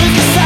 Cause the